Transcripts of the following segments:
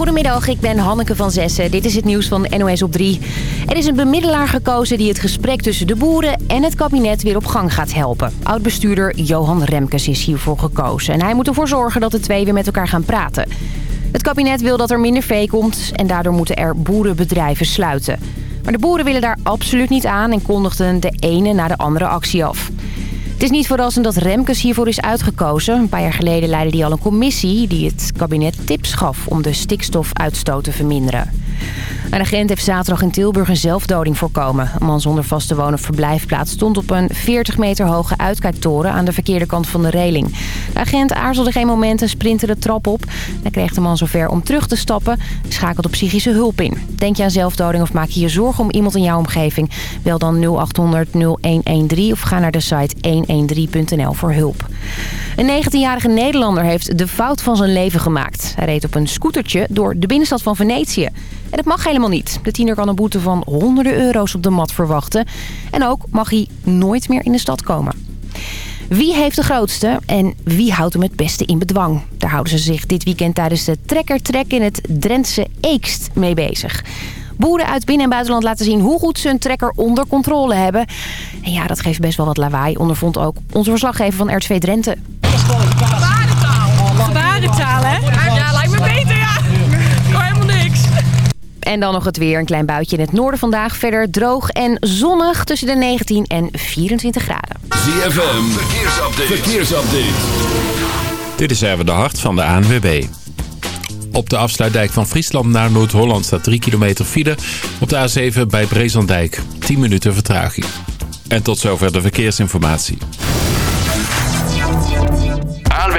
Goedemiddag, ik ben Hanneke van Zessen. Dit is het nieuws van NOS op 3. Er is een bemiddelaar gekozen die het gesprek tussen de boeren en het kabinet weer op gang gaat helpen. Oud-bestuurder Johan Remkes is hiervoor gekozen. En hij moet ervoor zorgen dat de twee weer met elkaar gaan praten. Het kabinet wil dat er minder vee komt en daardoor moeten er boerenbedrijven sluiten. Maar de boeren willen daar absoluut niet aan en kondigden de ene na de andere actie af. Het is niet verrassend dat Remkes hiervoor is uitgekozen. Een paar jaar geleden leidde hij al een commissie die het kabinet tips gaf om de stikstofuitstoot te verminderen. Een agent heeft zaterdag in Tilburg een zelfdoding voorkomen. Een man zonder vaste of verblijfplaats stond op een 40 meter hoge uitkijktoren aan de verkeerde kant van de reling. De agent aarzelde geen moment en sprintte de trap op. Dan kreeg de man zover om terug te stappen en schakelde psychische hulp in. Denk je aan zelfdoding of maak je je zorgen om iemand in jouw omgeving? Bel dan 0800 0113 of ga naar de site 113.nl voor hulp. Een 19-jarige Nederlander heeft de fout van zijn leven gemaakt. Hij reed op een scootertje door de binnenstad van Venetië. En dat mag helemaal niet. De tiener kan een boete van honderden euro's op de mat verwachten. En ook mag hij nooit meer in de stad komen. Wie heeft de grootste en wie houdt hem het beste in bedwang? Daar houden ze zich dit weekend tijdens de trekkertrek in het Drentse Eekst mee bezig. Boeren uit binnen- en buitenland laten zien hoe goed ze een trekker onder controle hebben. En ja, dat geeft best wel wat lawaai, ondervond ook onze verslaggever van RTV Drenthe. Gebarentaal, hè? Ja, lijkt me beter, ja. Ik hoor helemaal niks. En dan nog het weer. Een klein buitje in het noorden vandaag. Verder droog en zonnig tussen de 19 en 24 graden. ZFM, verkeersupdate. verkeersupdate. Dit is even de hart van de ANWB. Op de afsluitdijk van Friesland naar Noord-Holland staat 3 kilometer file. Op de A7 bij Brezandijk 10 minuten vertraging. En tot zover de verkeersinformatie.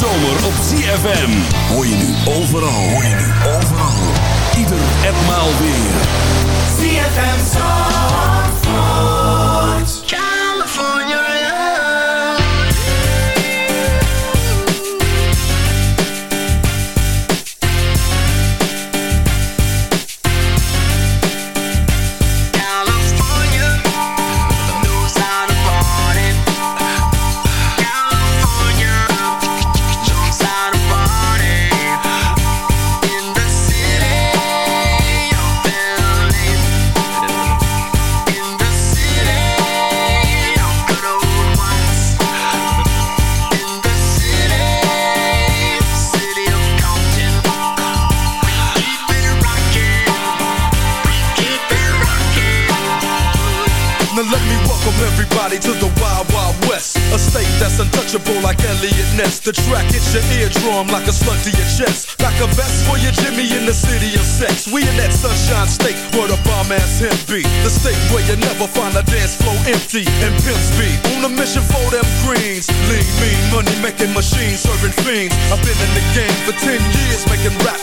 zomer op ZFM. Hoor je nu overal. Hoor je nu overal. Ieder en maal weer. ZFM Zandvoort. The track hits your eardrum like a slug to your chest. Like a vest for your Jimmy in the city of sex. We in that sunshine state where the bomb ass him be. The state where you never find a dance floor empty and pimps be. On a mission for them greens. Lean, mean, money making machines serving fiends. I've been in the game for 10 years making rap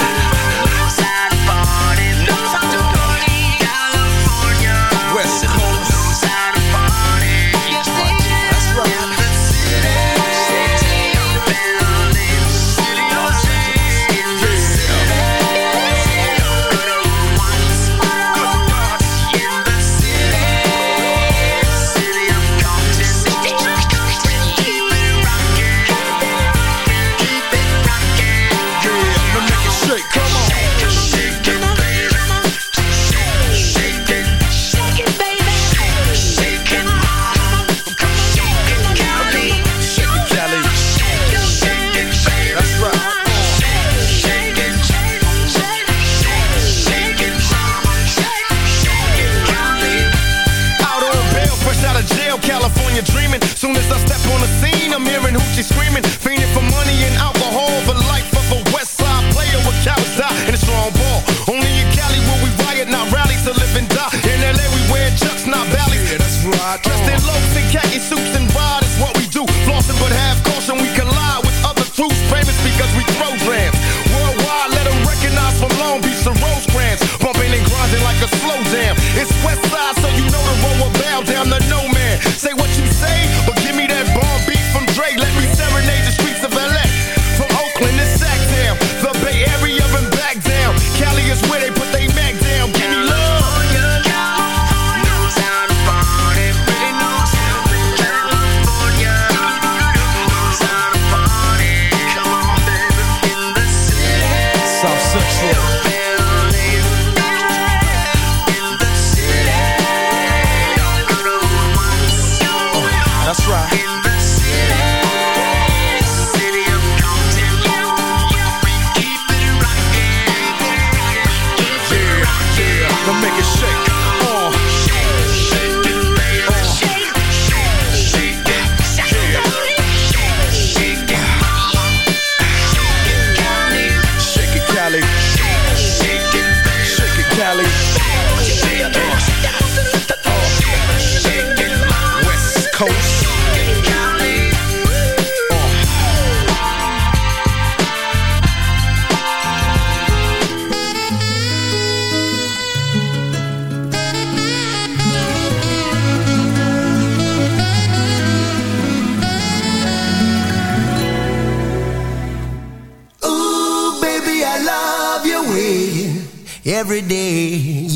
Soon as I step on the scene, I'm hearing hoochie screaming, fiending for money and alcohol, the life of a West Side player with cows die and a strong ball. Only in Cali will we riot, not rally to live and die. In LA we wear chucks, not valleys. Yeah, that's right. Dressed in loafs and khaki suits and ride is what we do. Flossing but have caution, we collide with other troops, famous because we throw grams. Worldwide, let them recognize from Long Beach to Rosecrans, bumping and grinding like a slow jam. It's West Side every day.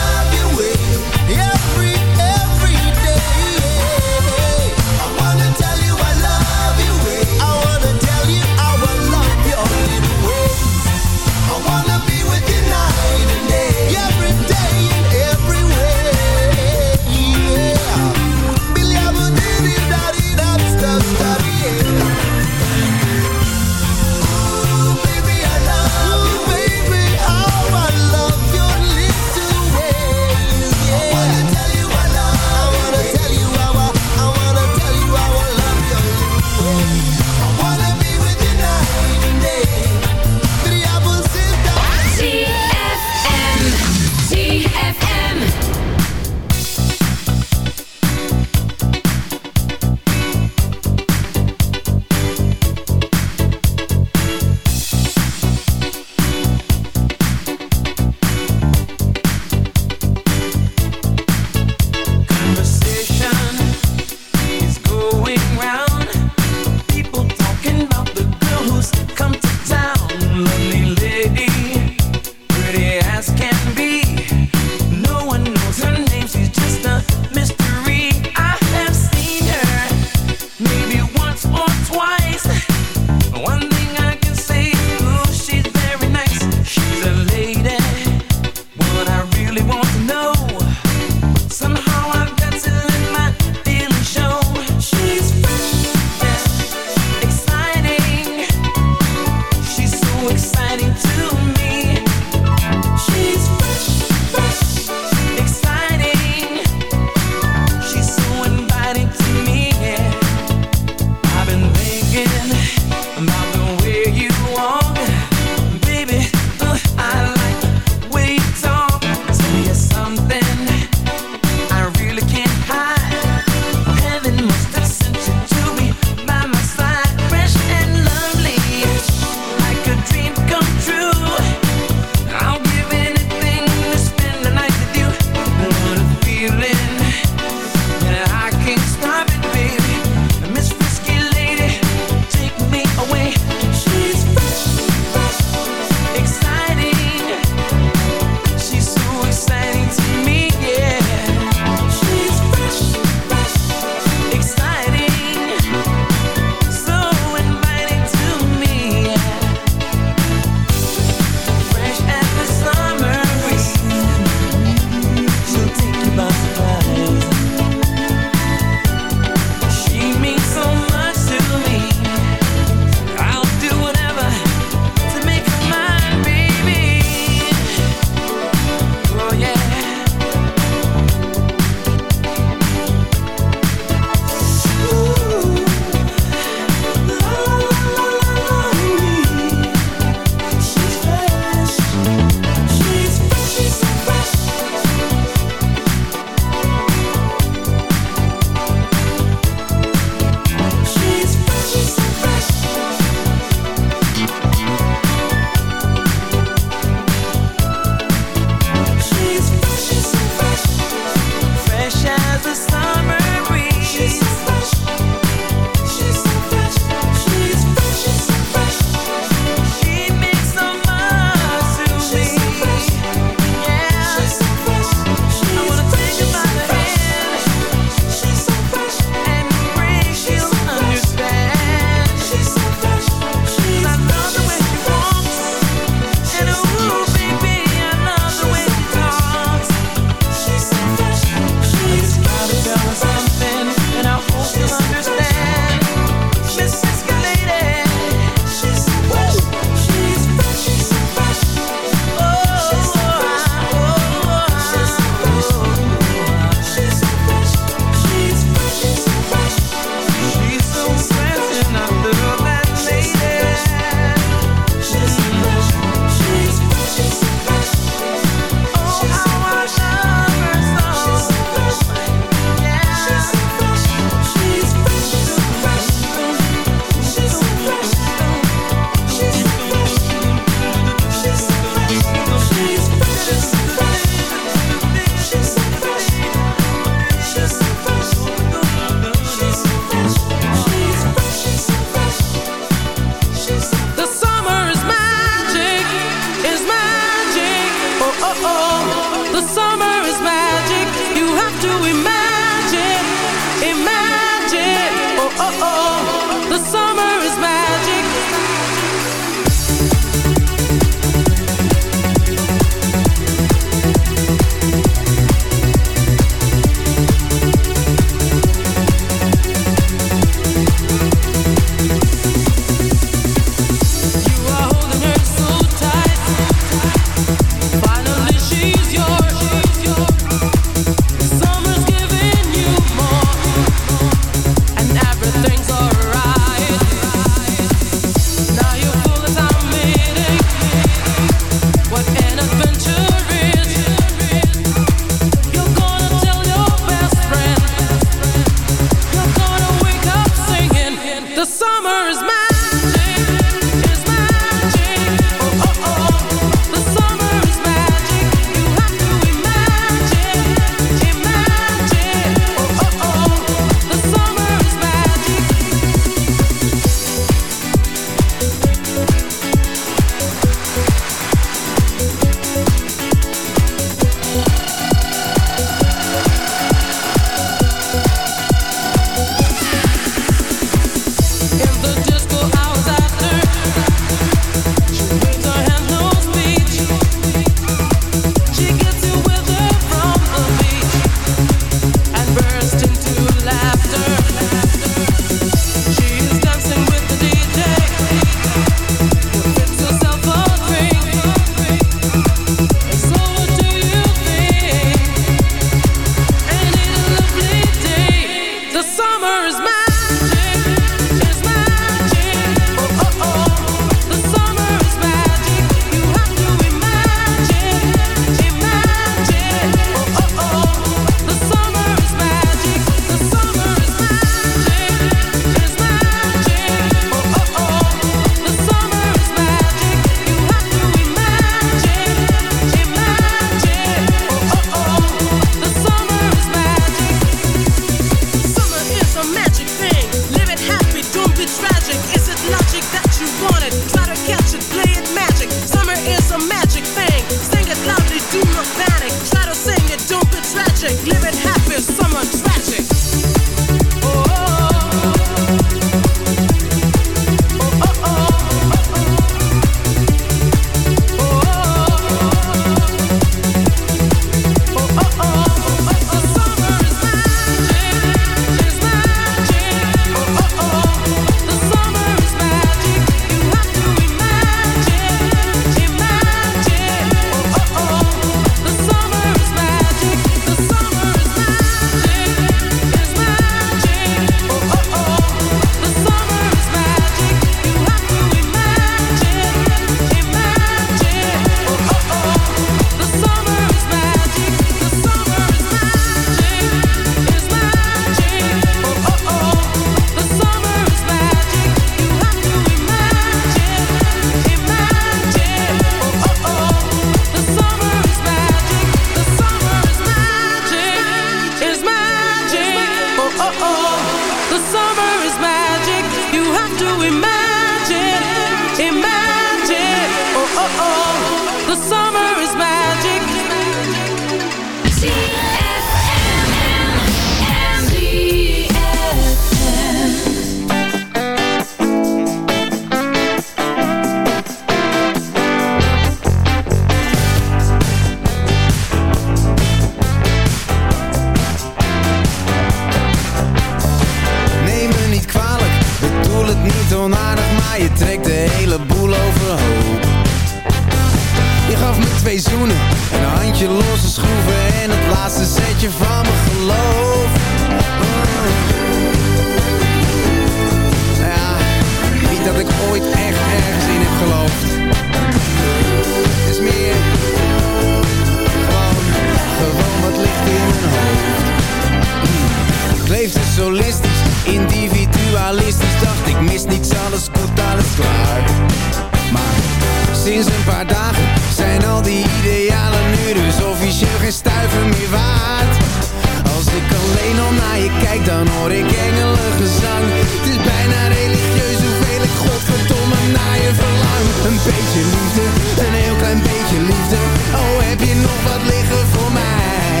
Kijk, dan hoor ik engelengezang Het is bijna religieus hoeveel ik godverdomme naar je verlang. Een beetje liefde, een heel klein beetje liefde. Oh, heb je nog wat liggen voor mij?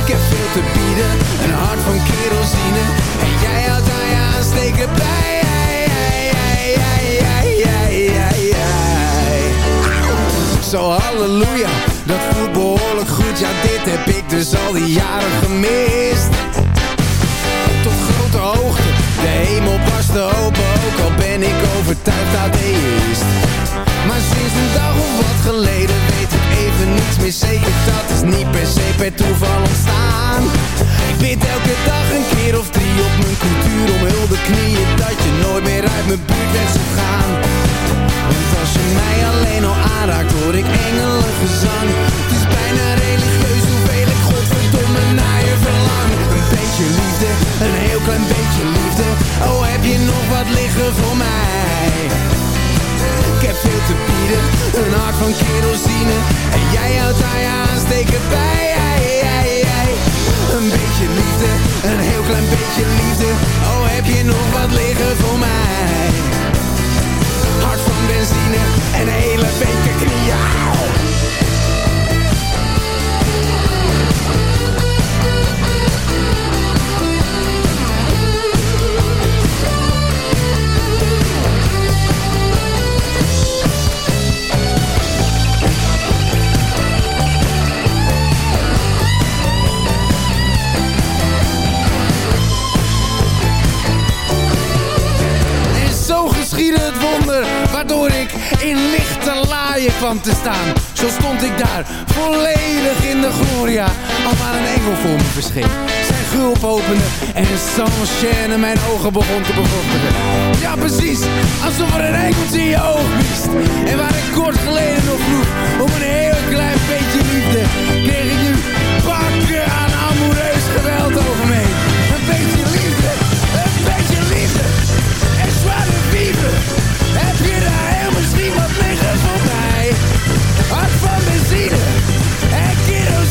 Ik heb veel te bieden, een hart van kerosine behoorlijk goed. Ja dit heb ik dus al die jaren gemist. Tot grote hoogte, de hemel barstte open. Ook al ben ik overtuigd atheïst Maar sinds een dag of wat geleden meer zeker Dat is niet per se per toeval ontstaan. Ik bid elke dag een keer of drie op mijn cultuur om hulde knieën Dat je nooit meer uit mijn buurt weg zou gaan. Want als je mij alleen al aanraakt hoor ik engelengezang. Het is bijna religieus hoeveel ik godverdomme naar je verlang. Een beetje liefde, een heel klein beetje liefde. Oh heb je nog wat liggen voor mij ik heb veel te bieden, een hart van kerosine. En jij houdt je aansteken bij. Een beetje liefde, een heel klein beetje liefde. Oh, heb je nog wat liggen voor mij? Hart van benzine en een hele beker knieën Waardoor ik in lichte laaien kwam te staan. Zo stond ik daar, volledig in de gloria. Al waar een engel voor me verscheen. Zijn gulp opende en een sans mijn ogen begon te bevochtigen. Ja precies, alsof er een engeltje in je oog wist. En waar ik kort geleden nog vroeg Om een heel klein beetje liefde Kreeg ik nu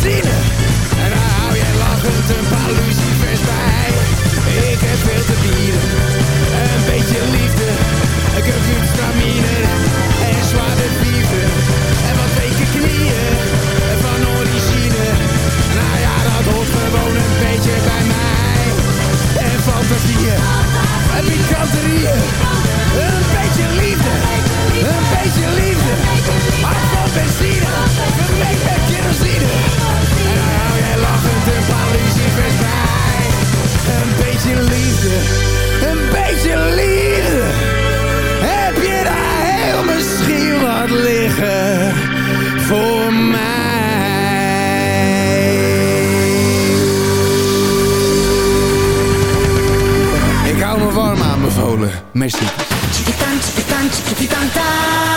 En daar hou jij lachend een paar lucifers bij. Ik heb veel te bieden. Een beetje liefde Een curcumstramine En zware dieven En wat weken knieën Van origine. Nou ja, dat hoort gewoon een beetje bij mij. En fantasieën En pikanterieën. Een beetje liefde Een beetje liefde. Hart van benzine een beetje liefde, een beetje liefde. Heb je daar heel misschien wat liggen voor mij? Ik hou me warm aanbevolen. Merci. Chiquitan, chiquitan, chiquitan,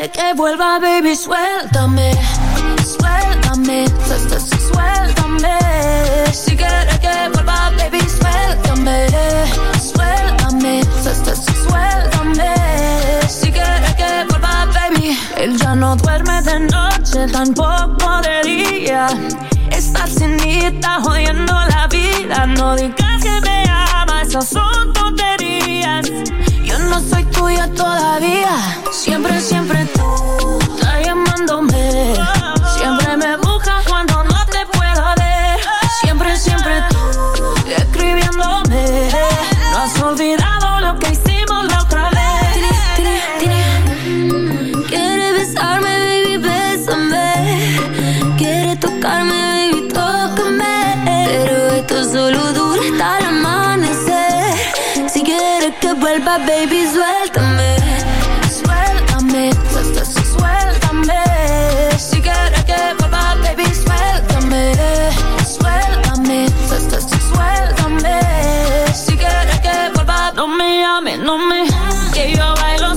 de que vuelva, baby, suéltame. Suéltame, suéltame. Si quieres que vuelva, baby, suéltame. Suéltame, suéltame. Si quieres que vuelva, baby. Él ya no duerme de noche, tampoco de día. Estar sin está jodiendo la vida. No digas que me amas, esas son tonterías. Yo no soy tuya todavía Siempre, siempre tú.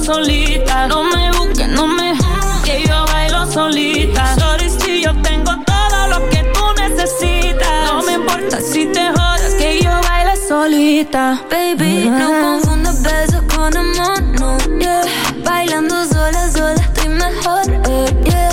No me busques, no me que yo bailo solita. Sorry si yo tengo todo lo que tú necesitas. No me importa si te jodas, que yo bailo solita. Baby, no confundas besos con amor, no, yeah. Bailando sola, sola estoy mejor, eh, yeah.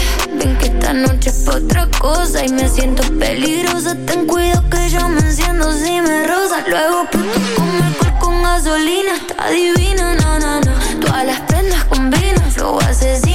Esta noche es otra cosa y me siento peligrosa. Ten cuidado que yo me enciendo si me rosa. Luego puto con alcohol con gasolina. Está divina, na, na, na. Todas las prendas combinan, flow asesino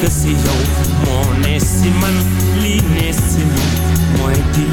gësi yow moo ne si man lii di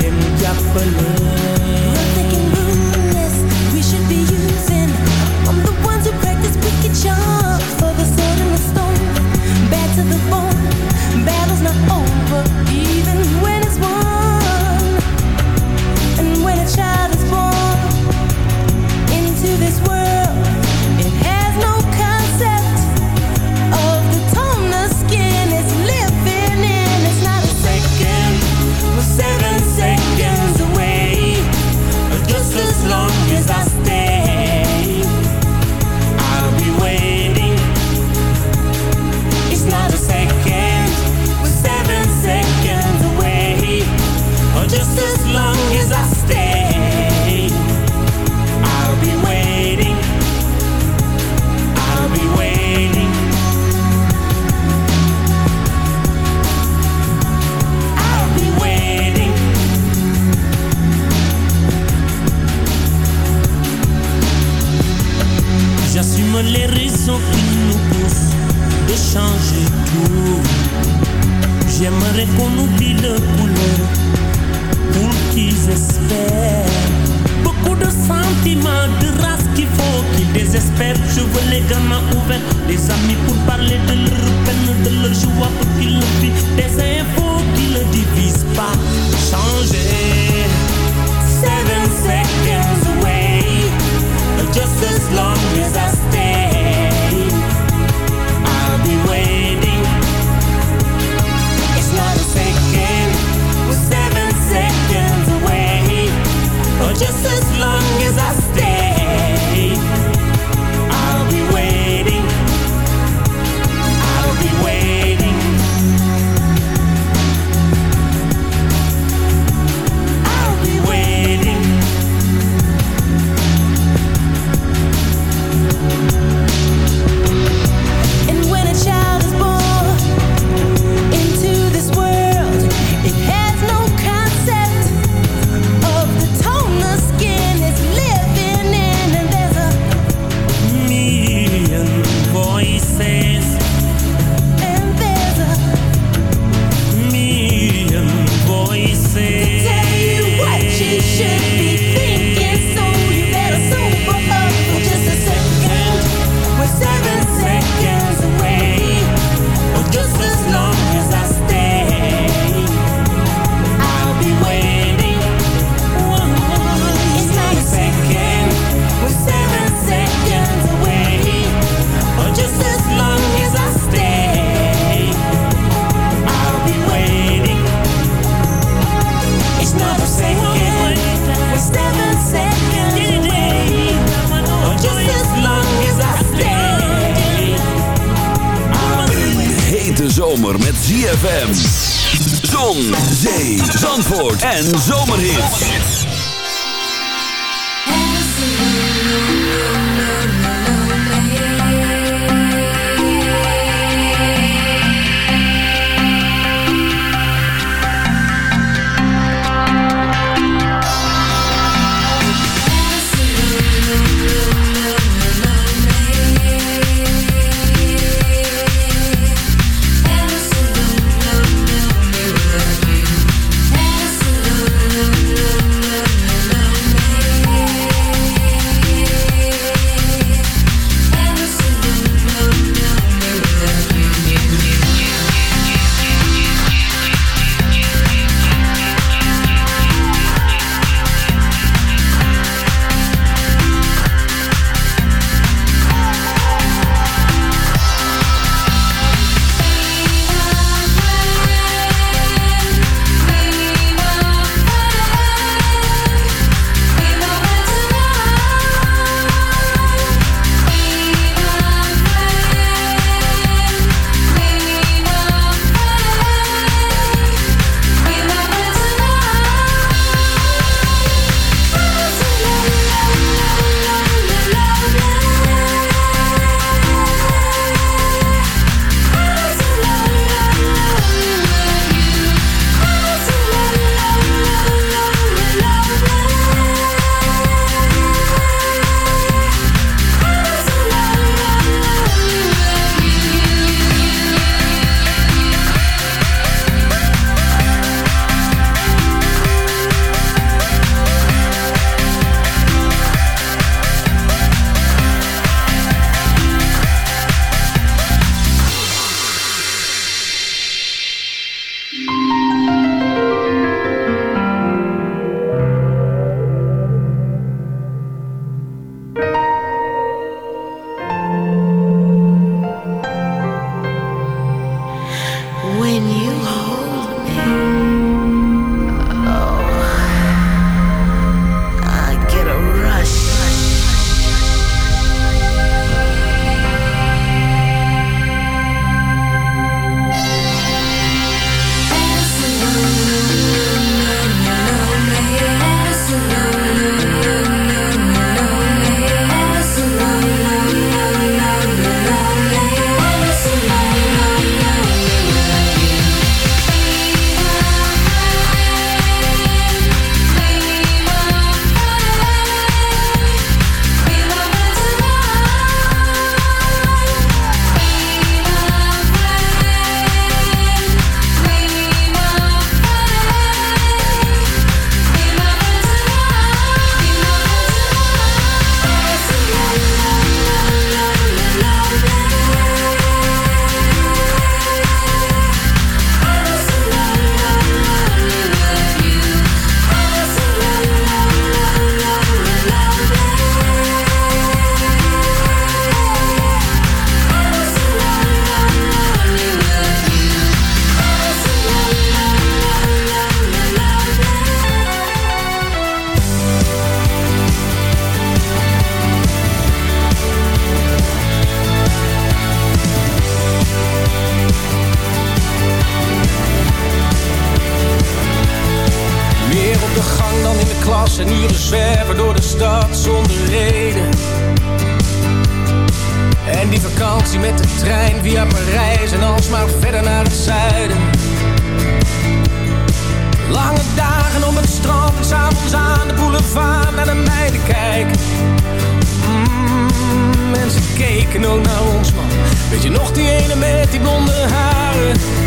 blonde haren?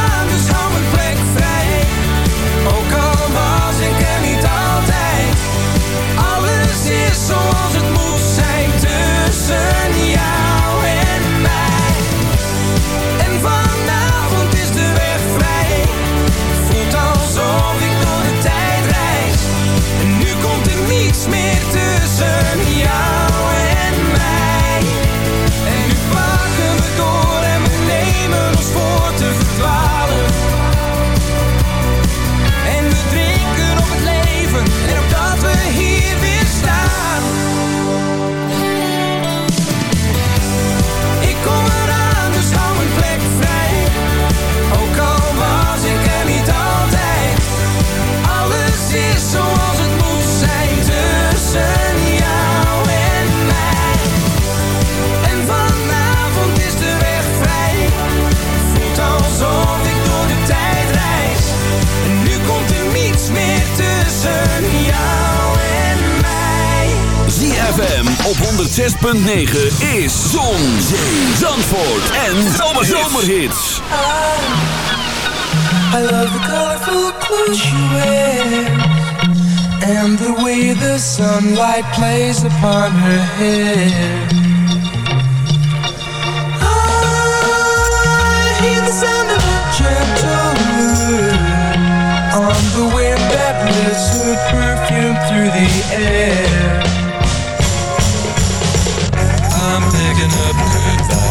106.9 is Zon, Zee, Zandvoort en Zomerhits. I love the colorful clothes she wears And the way the sunlight plays upon her hair. I hear the sound of a gentle On the wind that lifts her perfume through the air the birds